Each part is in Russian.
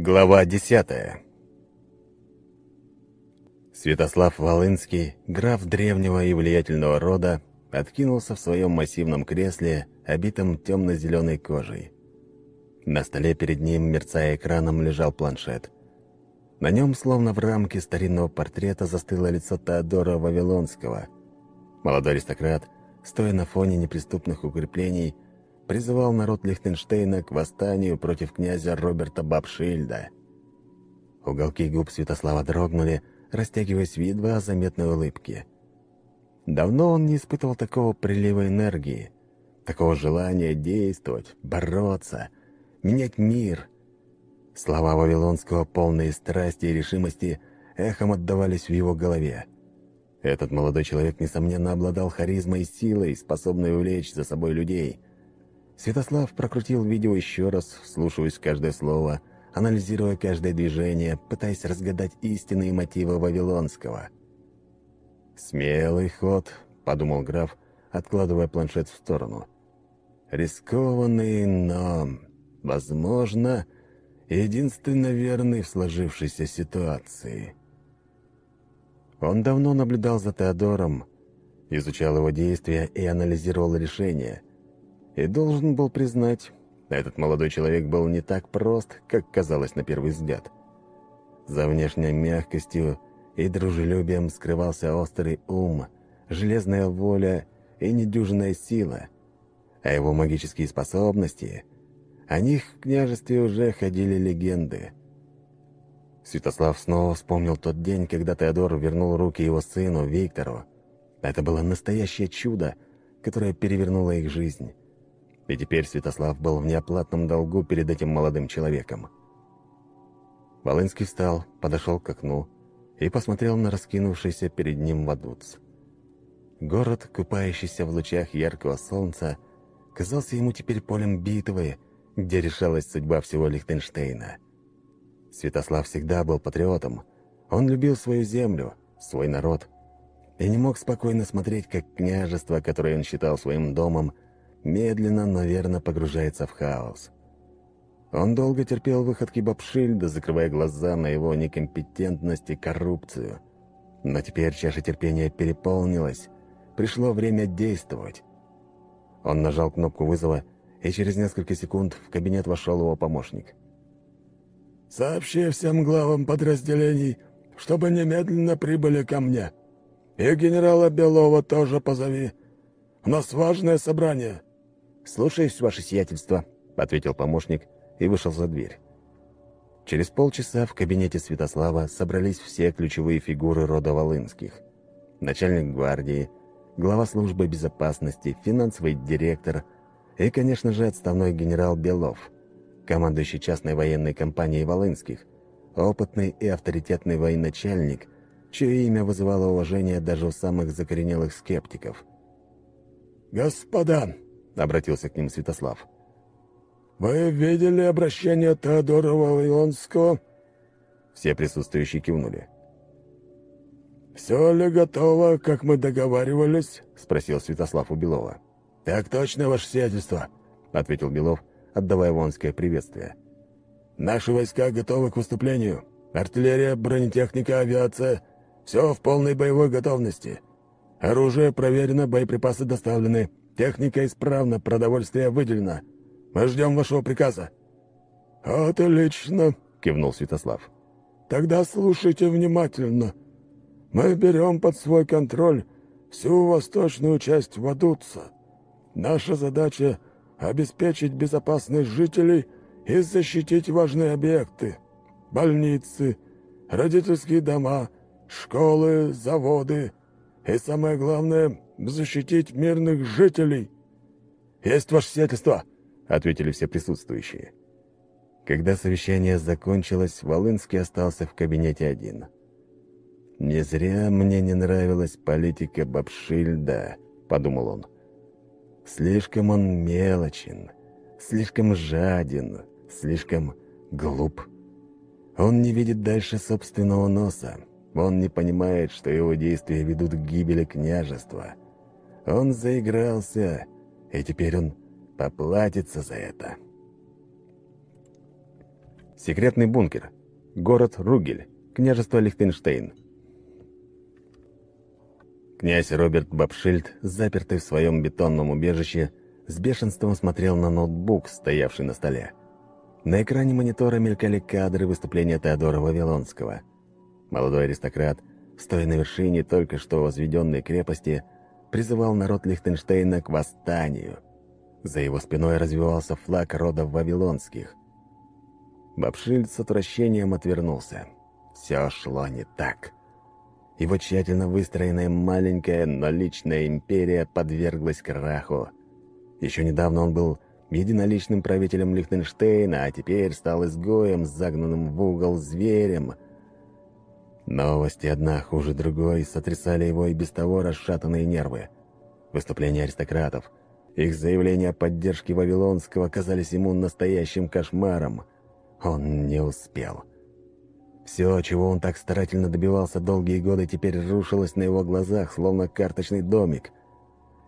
Глава десятая Святослав Волынский, граф древнего и влиятельного рода, откинулся в своем массивном кресле, обитом темно-зеленой кожей. На столе перед ним, мерцая экраном, лежал планшет. На нем, словно в рамке старинного портрета, застыло лицо Теодора Вавилонского. Молодой аристократ, стоя на фоне неприступных укреплений, призывал народ Лихтенштейна к восстанию против князя Роберта Бабшильда. Уголки губ Святослава дрогнули, растягиваясь в едва заметной улыбке. Давно он не испытывал такого прилива энергии, такого желания действовать, бороться, менять мир. Слова Вавилонского, полные страсти и решимости, эхом отдавались в его голове. Этот молодой человек, несомненно, обладал харизмой и силой, способной увлечь за собой людей – Святослав прокрутил видео еще раз, вслушиваясь в каждое слово, анализируя каждое движение, пытаясь разгадать истинные мотивы Вавилонского. «Смелый ход», — подумал граф, откладывая планшет в сторону. «Рискованный, но, возможно, единственно верный в сложившейся ситуации». Он давно наблюдал за Теодором, изучал его действия и анализировал решения — и должен был признать, этот молодой человек был не так прост, как казалось на первый взгляд. За внешней мягкостью и дружелюбием скрывался острый ум, железная воля и недюжинная сила. А его магические способности... О них в княжестве уже ходили легенды. Святослав снова вспомнил тот день, когда Теодор вернул руки его сыну, Виктору. Это было настоящее чудо, которое перевернуло их жизнь. И теперь Святослав был в неоплатном долгу перед этим молодым человеком. Волынский встал, подошел к окну и посмотрел на раскинувшийся перед ним Вадуц. Город, купающийся в лучах яркого солнца, казался ему теперь полем битвы, где решалась судьба всего Лихтенштейна. Святослав всегда был патриотом. Он любил свою землю, свой народ, и не мог спокойно смотреть, как княжество, которое он считал своим домом, медленно, но погружается в хаос. Он долго терпел выходки Бабшильда, закрывая глаза на его некомпетентность и коррупцию. Но теперь чаша терпения переполнилась. Пришло время действовать. Он нажал кнопку вызова, и через несколько секунд в кабинет вошел его помощник. «Сообщи всем главам подразделений, чтобы немедленно прибыли ко мне. И генерала Белова тоже позови. У нас важное собрание». «Слушаюсь, ваше сиятельство», — ответил помощник и вышел за дверь. Через полчаса в кабинете Святослава собрались все ключевые фигуры рода Волынских. Начальник гвардии, глава службы безопасности, финансовый директор и, конечно же, отставной генерал Белов, командующий частной военной компанией Волынских, опытный и авторитетный военачальник, чье имя вызывало уважение даже у самых закоренелых скептиков. «Господа!» — обратился к ним Святослав. «Вы видели обращение Теодора Вавилонского?» Все присутствующие кивнули. «Все ли готово, как мы договаривались?» — спросил Святослав у Белова. «Так точно, ваше сиятельство», — ответил Белов, отдавая воинское приветствие. «Наши войска готовы к выступлению. Артиллерия, бронетехника, авиация — все в полной боевой готовности. Оружие проверено, боеприпасы доставлены. Техника исправна, продовольствие выделено. Мы ждем вашего приказа». «Отлично», — кивнул Святослав. «Тогда слушайте внимательно. Мы берем под свой контроль всю восточную часть Вадуца. Наша задача — обеспечить безопасность жителей и защитить важные объекты. Больницы, родительские дома, школы, заводы и, самое главное, защитить мирных жителей». «Есть ваше сиятельство», — ответили все присутствующие. Когда совещание закончилось, Волынский остался в кабинете один. «Не зря мне не нравилась политика Бабшильда», — подумал он. «Слишком он мелочен, слишком жаден, слишком глуп. Он не видит дальше собственного носа. Он не понимает, что его действия ведут к гибели княжества. Он заигрался, и теперь он поплатится за это. Секретный бункер. Город Ругель. Княжество Лихтенштейн. Князь Роберт Бабшильд, запертый в своем бетонном убежище, с бешенством смотрел на ноутбук, стоявший на столе. На экране монитора мелькали кадры выступления Теодора Вавилонского. Молодой аристократ, стоя на вершине только что возведенной крепости, призывал народ Лихтенштейна к восстанию. За его спиной развивался флаг рода Вавилонских. Бабшильд с отвращением отвернулся. Все шло не так. Его тщательно выстроенная маленькая, но личная империя подверглась краху. Еще недавно он был единоличным правителем Лихтенштейна, а теперь стал изгоем, загнанным в угол зверем. Новости одна хуже другой сотрясали его и без того расшатанные нервы. Выступления аристократов, их заявления о поддержке Вавилонского казались ему настоящим кошмаром. Он не успел. Все, чего он так старательно добивался долгие годы, теперь рушилось на его глазах, словно карточный домик.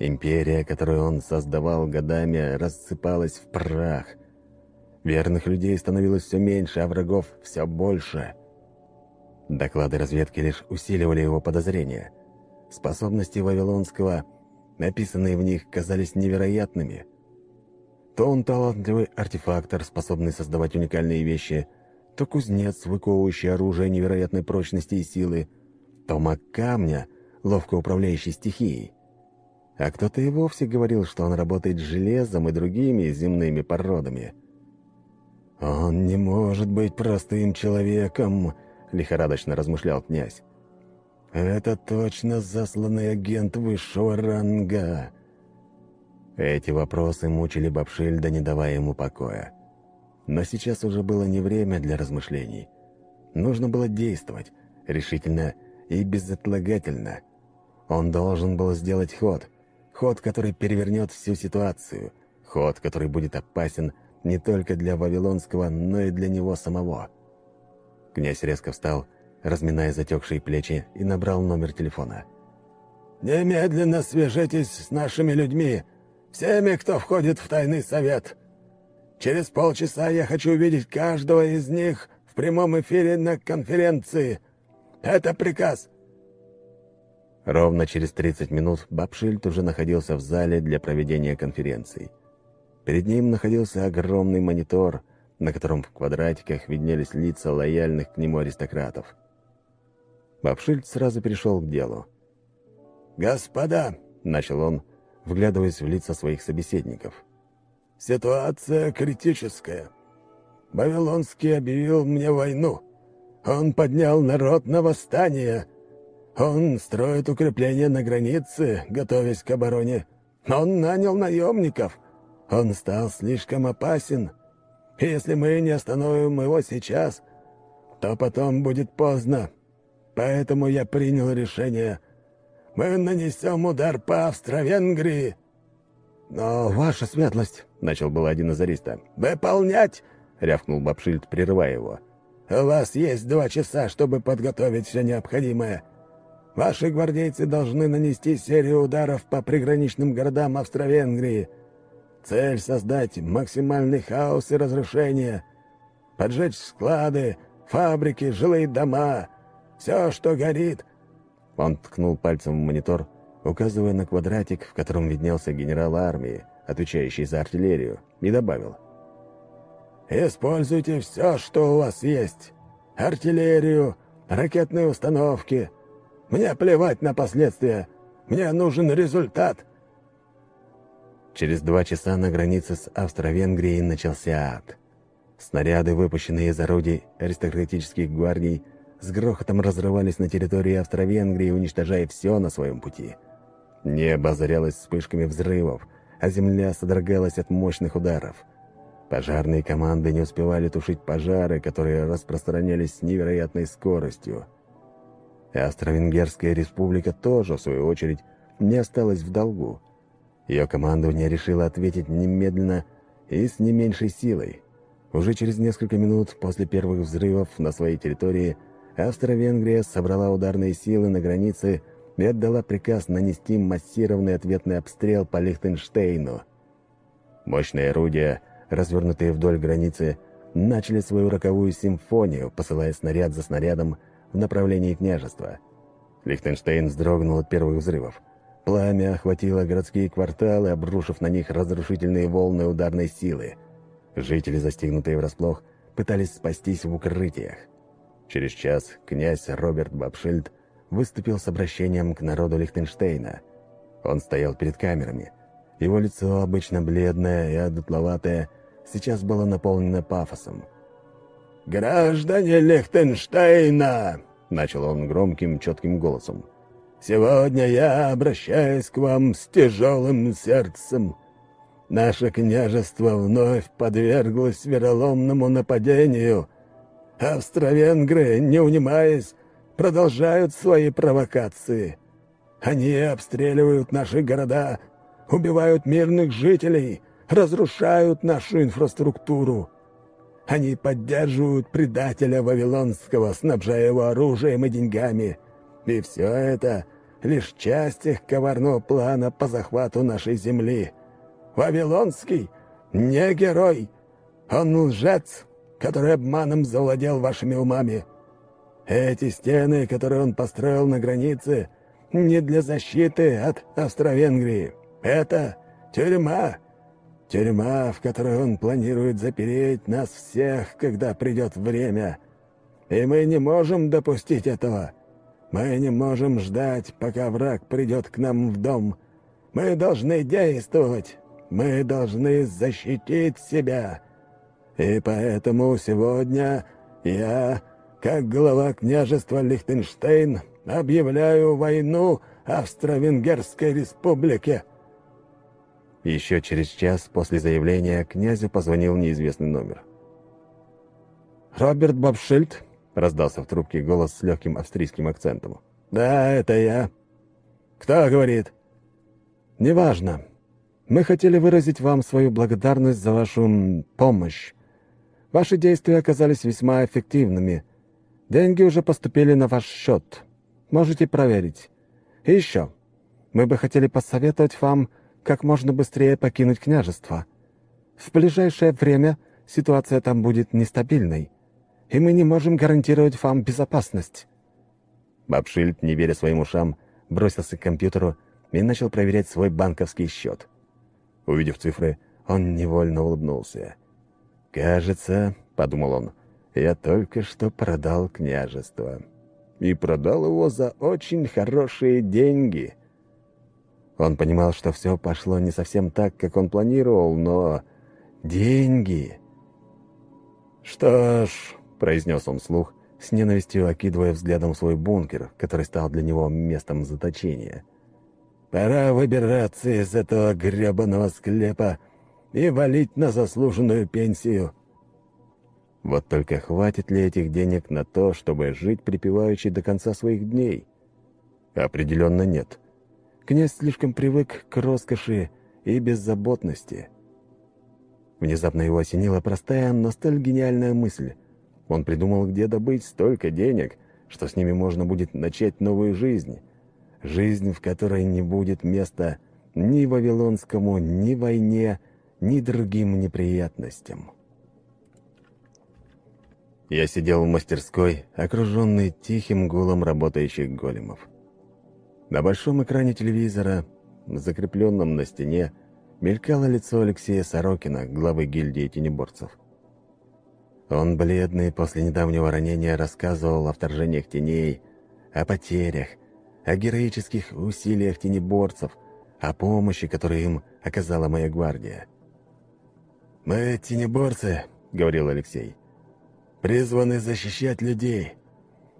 Империя, которую он создавал годами, рассыпалась в прах. Верных людей становилось все меньше, а врагов все больше. Доклады разведки лишь усиливали его подозрения. Способности Вавилонского, написанные в них, казались невероятными. То он талантливый артефактор, способный создавать уникальные вещи, то кузнец, выковывающий оружие невероятной прочности и силы, то маг камня, ловко управляющий стихией. А кто-то и вовсе говорил, что он работает с железом и другими земными породами. «Он не может быть простым человеком», — лихорадочно размышлял князь. «Это точно засланный агент высшего ранга». Эти вопросы мучили Бабшильда, не давая ему покоя. Но сейчас уже было не время для размышлений. Нужно было действовать, решительно и безотлагательно. Он должен был сделать ход — Ход, который перевернет всю ситуацию. Ход, который будет опасен не только для Вавилонского, но и для него самого. Князь резко встал, разминая затекшие плечи, и набрал номер телефона. «Немедленно свяжитесь с нашими людьми, всеми, кто входит в тайный совет. Через полчаса я хочу увидеть каждого из них в прямом эфире на конференции. Это приказ. Ровно через 30 минут Бабшильд уже находился в зале для проведения конференции. Перед ним находился огромный монитор, на котором в квадратиках виднелись лица лояльных к нему аристократов. Бабшильд сразу перешел к делу. «Господа!» — начал он, вглядываясь в лица своих собеседников. «Ситуация критическая. Вавилонский объявил мне войну. Он поднял народ на восстание» Он строит укрепления на границе, готовясь к обороне. Он нанял наемников. Он стал слишком опасен. Если мы не остановим его сейчас, то потом будет поздно. Поэтому я принял решение. Мы нанесем удар по Австро-Венгрии. «Но ваша светлость», — начал был один из ариста. «Выполнять!» — рявкнул Бабшильд, прерывая его. «У вас есть два часа, чтобы подготовить все необходимое. Ваши гвардейцы должны нанести серию ударов по приграничным городам Австро-Венгрии. Цель — создать максимальный хаос и разрушение. Поджечь склады, фабрики, жилые дома. Все, что горит. Он ткнул пальцем в монитор, указывая на квадратик, в котором виднелся генерал армии, отвечающий за артиллерию, и добавил. «Используйте все, что у вас есть. Артиллерию, ракетные установки — мне плевать на последствия. Мне нужен результат». Через два часа на границе с Австро-Венгрией начался ад. Снаряды, выпущенные из орудий аристократических гвардий, с грохотом разрывались на территории Австро-Венгрии, уничтожая все на своем пути. Небо озарялось вспышками взрывов, а земля содрогалась от мощных ударов. Пожарные команды не успевали тушить пожары, которые распространялись с невероятной скоростью. Австро-Венгерская республика тоже, в свою очередь, не осталась в долгу. Ее командование решило ответить немедленно и с не меньшей силой. Уже через несколько минут после первых взрывов на своей территории Австро-Венгрия собрала ударные силы на границе и отдала приказ нанести массированный ответный обстрел по Лихтенштейну. Мощные орудия, развернутые вдоль границы, начали свою роковую симфонию, посылая снаряд за снарядом в направлении княжества. Лихтенштейн вздрогнул от первых взрывов. Пламя охватило городские кварталы, обрушив на них разрушительные волны ударной силы. Жители, застигнутые врасплох, пытались спастись в укрытиях. Через час князь Роберт Бабшильд выступил с обращением к народу Лихтенштейна. Он стоял перед камерами. Его лицо, обычно бледное и одутловатое, сейчас было наполнено пафосом. «Граждане Лихтенштейна!» — начал он громким, четким голосом. «Сегодня я обращаюсь к вам с тяжелым сердцем. Наше княжество вновь подверглось вероломному нападению. Австро-венгры, не унимаясь, продолжают свои провокации. Они обстреливают наши города, убивают мирных жителей, разрушают нашу инфраструктуру. Они поддерживают предателя Вавилонского, снабжая его оружием и деньгами. И все это лишь часть их коварного плана по захвату нашей земли. Вавилонский не герой. Он лжец, который обманом завладел вашими умами. Эти стены, которые он построил на границе, не для защиты от Австро-Венгрии. Это тюрьма. Тюрьма, в которой он планирует запереть нас всех, когда придет время. И мы не можем допустить этого. Мы не можем ждать, пока враг придет к нам в дом. Мы должны действовать. Мы должны защитить себя. И поэтому сегодня я, как глава княжества Лихтенштейн, объявляю войну Австро-Венгерской республике». Еще через час после заявления князю позвонил неизвестный номер. «Роберт Бобшильд?» — раздался в трубке голос с легким австрийским акцентом. «Да, это я. Кто говорит?» «Неважно. Мы хотели выразить вам свою благодарность за вашу помощь. Ваши действия оказались весьма эффективными. Деньги уже поступили на ваш счет. Можете проверить. И еще. Мы бы хотели посоветовать вам как можно быстрее покинуть княжество. В ближайшее время ситуация там будет нестабильной, и мы не можем гарантировать вам безопасность». Бабшильд, не веря своим ушам, бросился к компьютеру и начал проверять свой банковский счет. Увидев цифры, он невольно улыбнулся. «Кажется, — подумал он, — я только что продал княжество. И продал его за очень хорошие деньги». Он понимал, что все пошло не совсем так, как он планировал, но... Деньги... «Что ж», — произнес он вслух, с ненавистью окидывая взглядом свой бункер, который стал для него местом заточения. «Пора выбираться из этого гребаного склепа и валить на заслуженную пенсию». Вот только хватит ли этих денег на то, чтобы жить припеваючи до конца своих дней? Определенно нет. Князь слишком привык к роскоши и беззаботности. Внезапно его осенила простая, но столь гениальная мысль. Он придумал, где добыть столько денег, что с ними можно будет начать новую жизнь. Жизнь, в которой не будет места ни Вавилонскому, ни войне, ни другим неприятностям. Я сидел в мастерской, окруженный тихим гулом работающих големов. На большом экране телевизора, закрепленном на стене, мелькало лицо Алексея Сорокина, главы гильдии тенеборцев. Он, бледный после недавнего ранения, рассказывал о вторжениях теней, о потерях, о героических усилиях тенеборцев, о помощи, которую им оказала моя гвардия. «Мы, тенеборцы, — говорил Алексей, — призваны защищать людей,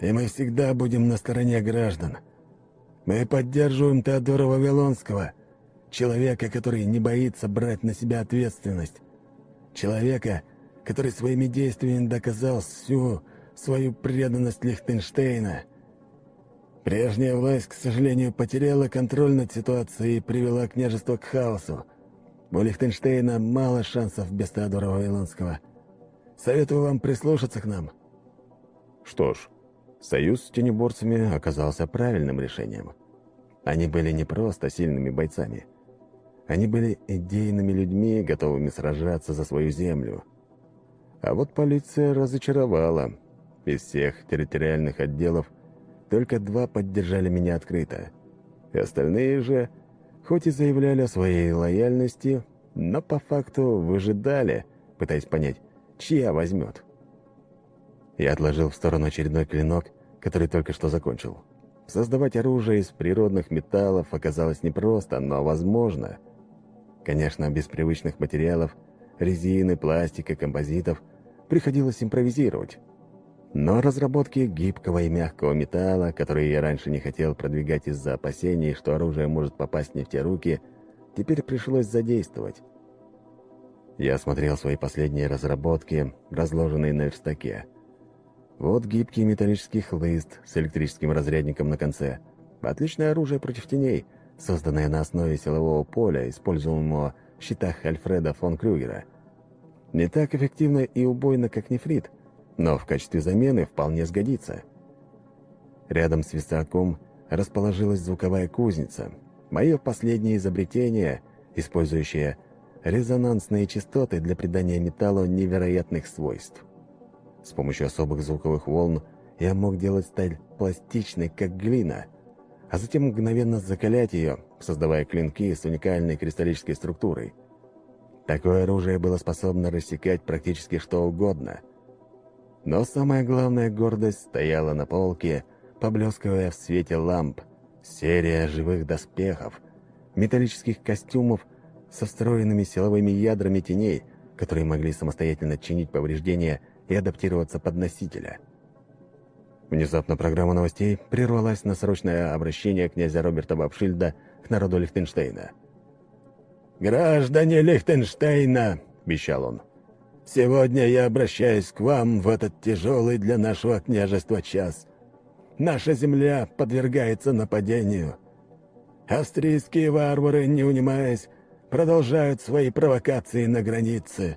и мы всегда будем на стороне граждан. Мы поддерживаем Теодора Вавилонского, человека, который не боится брать на себя ответственность, человека, который своими действиями доказал всю свою преданность Лихтенштейна. Прежняя власть, к сожалению, потеряла контроль над ситуацией и привела княжество к хаосу. У Лихтенштейна мало шансов без Теодора Вавилонского. Советую вам прислушаться к нам. Что ж, Союз с тенеборцами оказался правильным решением. Они были не просто сильными бойцами. Они были идейными людьми, готовыми сражаться за свою землю. А вот полиция разочаровала. Из всех территориальных отделов только два поддержали меня открыто. Остальные же, хоть и заявляли о своей лояльности, но по факту выжидали, пытаясь понять, чья возьмет. Я отложил в сторону очередной клинок, который только что закончил. Создавать оружие из природных металлов оказалось непросто, но возможно. Конечно, без привычных материалов, резины, пластика, композитов, приходилось импровизировать. Но разработки гибкого и мягкого металла, которые я раньше не хотел продвигать из-за опасений, что оружие может попасть не в те руки, теперь пришлось задействовать. Я осмотрел свои последние разработки, разложенные на верстаке. Вот гибкий металлический хлыст с электрическим разрядником на конце. Отличное оружие против теней, созданное на основе силового поля, используемого в щитах Альфреда фон Крюгера. Не так эффективно и убойно, как нефрит, но в качестве замены вполне сгодится. Рядом с висаком расположилась звуковая кузница, мое последнее изобретение, использующее резонансные частоты для придания металлу невероятных свойств. С помощью особых звуковых волн я мог делать сталь пластичной, как глина, а затем мгновенно закалять ее, создавая клинки с уникальной кристаллической структурой. Такое оружие было способно рассекать практически что угодно — но самая главная гордость стояла на полке, поблескивая в свете ламп. Серия живых доспехов, металлических костюмов со встроенными силовыми ядрами теней, которые могли самостоятельно чинить повреждения и адаптироваться под носителя. Внезапно программа новостей прервалась на срочное обращение князя Роберта Бабшильда к народу Лихтенштейна. «Граждане Лихтенштейна!» — вещал он. Сегодня я обращаюсь к вам в этот тяжелый для нашего княжества час. Наша земля подвергается нападению. Австрийские варвары, не унимаясь, продолжают свои провокации на границе.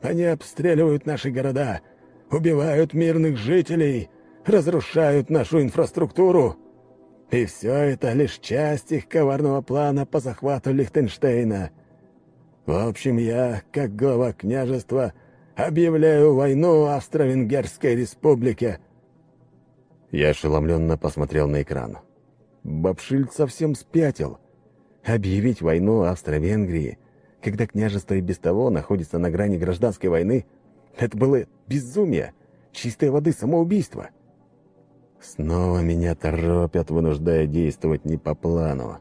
Они обстреливают наши города, убивают мирных жителей, разрушают нашу инфраструктуру. И все это лишь часть их коварного плана по захвату Лихтенштейна. В общем, я, как глава княжества, объявляю войну Австро-Венгерской республике». Я ошеломленно посмотрел на экран. Бабшильд совсем спятил. Объявить войну Австро-Венгрии, когда княжество и без того находится на грани гражданской войны, это было безумие, чистой воды самоубийство. Снова меня торопят, вынуждая действовать не по плану.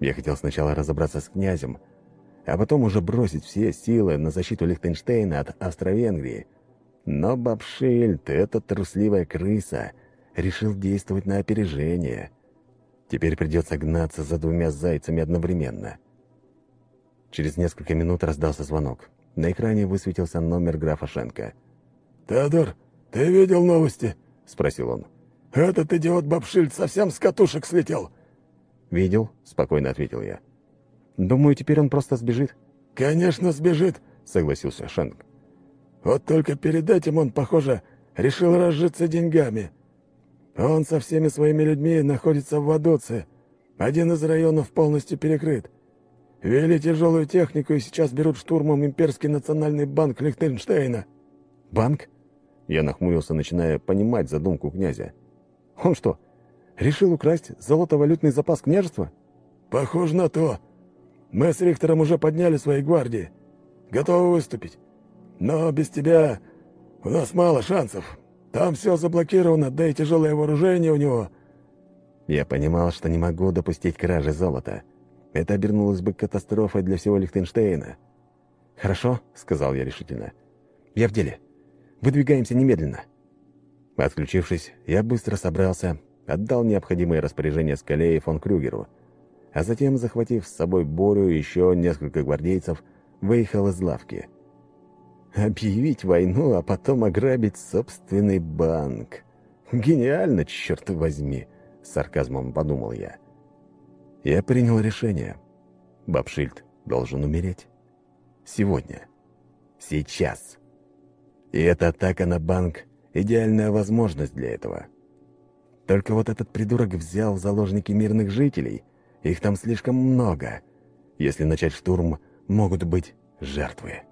Я хотел сначала разобраться с князем, а потом уже бросить все силы на защиту Лихтенштейна от Австро-Венгрии. Но Бабшильд, эта трусливая крыса, решил действовать на опережение. Теперь придется гнаться за двумя зайцами одновременно. Через несколько минут раздался звонок. На экране высветился номер графа Шенка. «Теодор, ты видел новости?» — спросил он. «Этот идиот Бабшильд совсем с катушек слетел». «Видел», — спокойно ответил я. Думаю, теперь он просто сбежит». «Конечно, сбежит», — согласился Шенк. «Вот только перед этим он, похоже, решил разжиться деньгами. Он со всеми своими людьми находится в Вадоце. Один из районов полностью перекрыт. Вели тяжелую технику и сейчас берут штурмом Имперский национальный банк Лихтенштейна». «Банк?» Я нахмурился, начиная понимать задумку князя. «Он что, решил украсть золотовалютный запас княжества?» «Похоже на то», мы с Рихтером уже подняли свои гвардии. Готовы выступить. Но без тебя у нас мало шансов. Там все заблокировано, да и тяжелое вооружение у него». Я понимал, что не могу допустить кражи золота. Это обернулось бы катастрофой для всего Лихтенштейна. «Хорошо», — сказал я решительно. «Я в деле. Выдвигаемся немедленно». Отключившись, я быстро собрался, отдал необходимые распоряжения Скале и фон Крюгеру — а затем, захватив с собой Борю и еще несколько гвардейцев, выехал из лавки. Объявить войну, а потом ограбить собственный банк. Гениально, черт возьми, с сарказмом подумал я. Я принял решение. Бабшильд должен умереть. Сегодня. Сейчас. И эта атака на банк — идеальная возможность для этого. Только вот этот придурок взял в заложники мирных жителей — их там слишком много. Если начать штурм, могут быть жертвы.